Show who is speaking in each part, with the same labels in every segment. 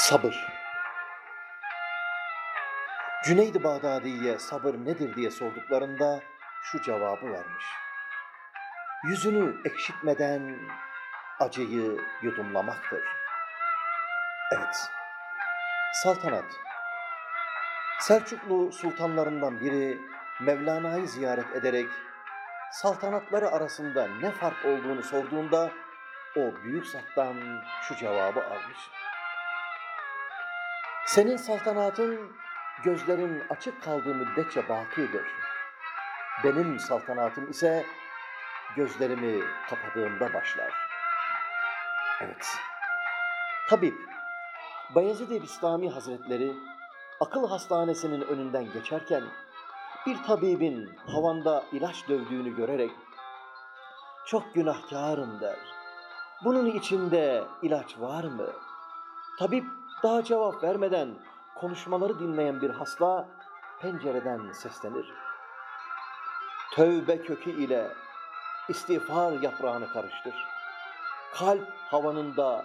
Speaker 1: Sabır. Cüneyd-i Bağdadi'ye sabır nedir diye sorduklarında şu cevabı vermiş. Yüzünü ekşitmeden acıyı yudumlamaktır. Evet, saltanat. Selçuklu sultanlarından biri Mevlana'yı ziyaret ederek saltanatları arasında ne fark olduğunu sorduğunda o büyük zattan şu cevabı almış. Senin saltanatın gözlerin açık kaldığı müddetçe bakidir. Benim saltanatım ise gözlerimi kapadığımda başlar. Evet. Tabip, Bayezid-i Bistami Hazretleri akıl hastanesinin önünden geçerken bir tabibin havanda ilaç dövdüğünü görerek çok günahkarım der. Bunun içinde ilaç var mı? Tabip daha cevap vermeden konuşmaları dinleyen bir hasta pencereden seslenir. Tövbe kökü ile istiğfar yaprağını karıştır. Kalp havanında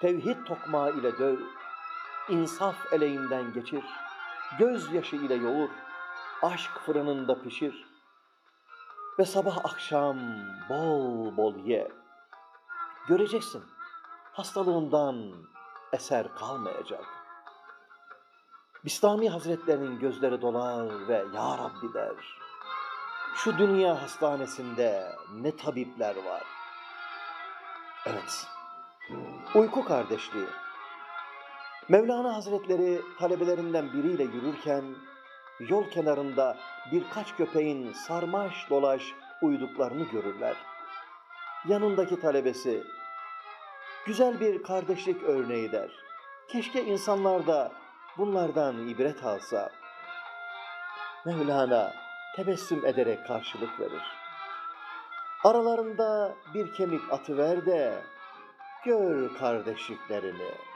Speaker 1: tevhid tokmağı ile döv. İnsaf eleğinden geçir. Gözyaşı ile yoğur. Aşk fırınında pişir. Ve sabah akşam bol bol ye. Göreceksin hastalığından eser kalmayacak. Bistami Hazretlerinin gözleri dolar ve Ya Rabbi der. Şu dünya hastanesinde ne tabipler var. Evet, uyku kardeşliği. Mevlana Hazretleri talebelerinden biriyle yürürken yol kenarında birkaç köpeğin sarmaş dolaş uyuduklarını görürler. Yanındaki talebesi güzel bir kardeşlik örneği der. Keşke insanlar da bunlardan ibret alsa. Mevlana tebessüm ederek karşılık verir. Aralarında bir kemik atıver de gör kardeşliklerini.